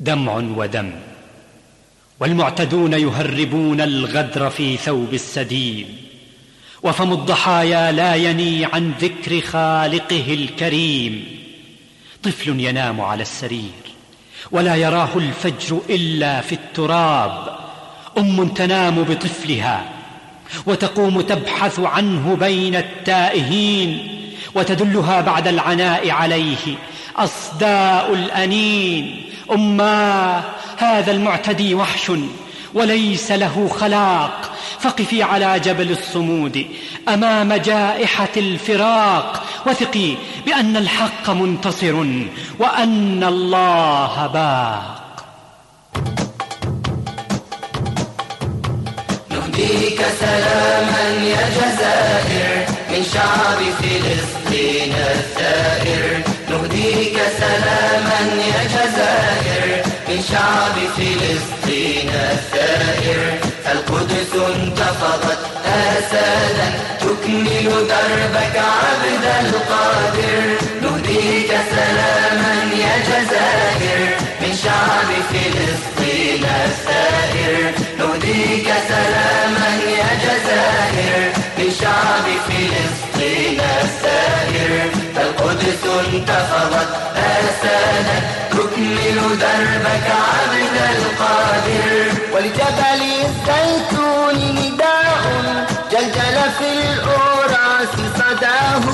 دمع ودم. والمعتدون يهربون الغدر في ثوب السديم وفم الضحايا لا يني عن ذكر خالقه الكريم. طفل ينام على السرير. ولا يراه الفجر إلا في التراب. أم تنام بطفلها. وتقوم تبحث عنه بين التائهين. وتدلها بعد العناء عليه أصداء الأنين. اماه هذا المعتدي وحش وليس له خلاق. فقفي على جبل الصمود أمام جائحة الفراق. وثقي بأن الحق منتصر وأن الله باق. نهديك سلاما يا جزائر من شعب فلسطين الثائر. نهديك سلاما يا جزائر شعب فلسطين الثائر القدس انتفضت آسادا. تكمل دربك عبد القادر. نهديك سلاما يا جزائر. من شعب فلسطين الثائر نهديك سلاما يا جزائر. من شعب فلسطين الثائر القدس انتفضت آسادا تكمل دربك عبد القادر. ولجبل الزيتون نداء. جلجل في الأوراس صداه.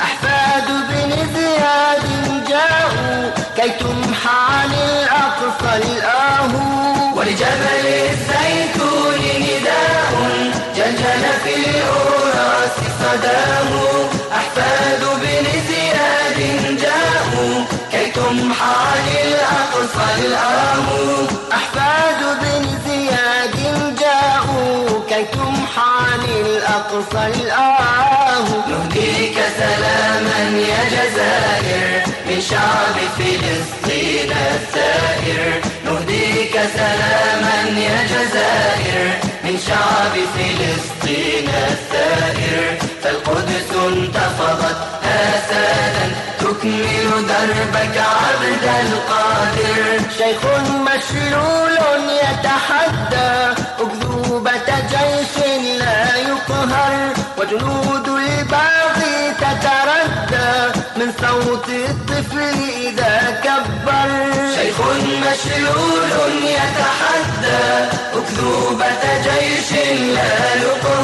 أحفاد بن زياد جاءوا. كي تمحى عن الأقصى الآه. ولجبل الزيتون صداه أحفاد بن زياد جاءوا كي تمحى عن الأقصى الآه أحفاد بن زياد جاءوا كي تمحى عن الأقصى الآه نهديك سلاما يا جزائر من شعب فلسطين الثائر. نهديك سلاما يا جزائر من شعب فلسطين الثائر. فالقدس انتفضت آسادا. تكمل دربك عبد القادر. شيخ مشلول يتحدى. أكذوبة جيش لا يقهر. وجنود الباغي تتردى. من صوت الطفل إذا كبر. شيخ مشلول يتحدى. أكذوبة جيش لا يقهر.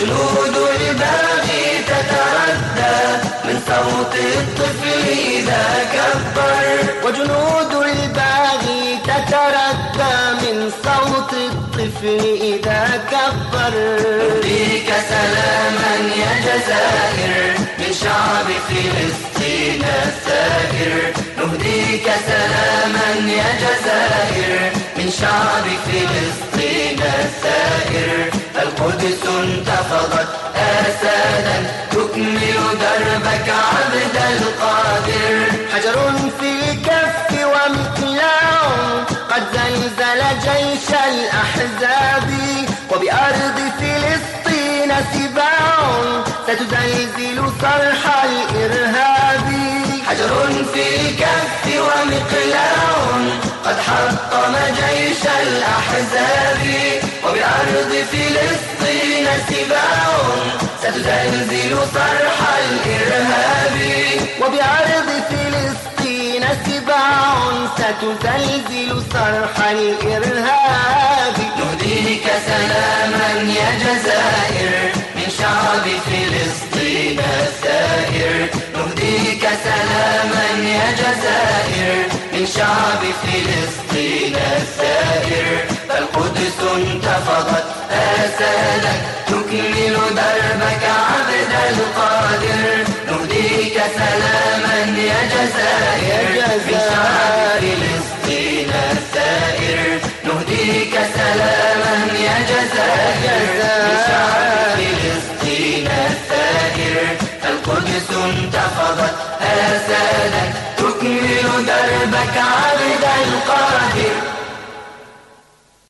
وجنود الباغي تتردى من صوت الطفل إذا كبر. وجنود الباغي تتردى من صوت الطفل إذا كبر. نهديك سلاما يا جزائر. من شعب فلسطين الثائر نهديك سلاما يا جزائر. من شعب فلسطين الثائر القدس انتفضت آسادا. تكمل دربك عبد القادر. حجر في جيش الأحزاب وبأرض فلسطين سباع ستزلزل صرح الإرهاب وبأرض فلسطين سباع ستزلزل صرح الإرهاب. نهديك سلاما يا جزائر من شعب فلسطين الثائر نهديك سلاما يا جزائر من شعب فلسطين الثائر فالقدس انتفضت آسادا تكمل دربك عبد القادر. نهديك سلاما يا جزائر من شعب فلسطين الثائر نهديك سلاما يا جزائر من شعب فلسطين الثائر القدس انتفضت آسادا قلبك عبد القادر.